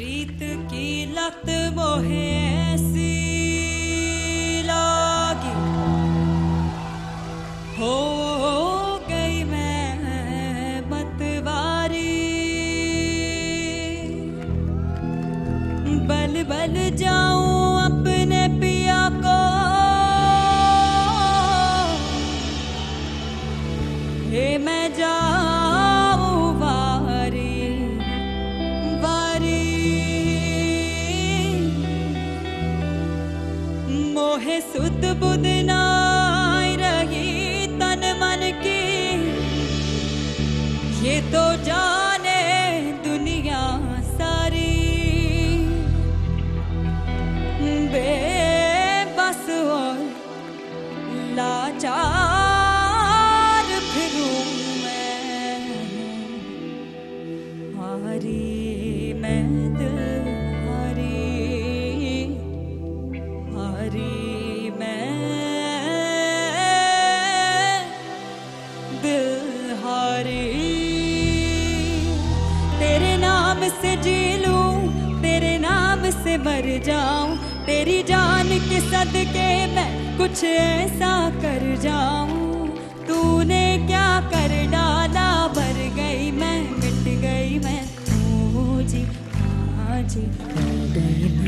प्रीत की लत मोहे ऐसी लागी। हो गई मैं मतवारी बल बल जाऊँ अपने पिया को। हे, मैं जाऊँ सुध बुध नाई रही तन मन की। ये तो जाने दुनिया सारी। बेबस और लाचार फिरूं मैं। हारी मैं हारी परे तेरे नाम से जी लूँ, तेरे नाम से मर जाऊँ, तेरी जान के सदके मैं कुछ ऐसा कर जाऊँ। तूने क्या कर डाला भर गई मैं, मिट गई मैं। जी हाँ जी गई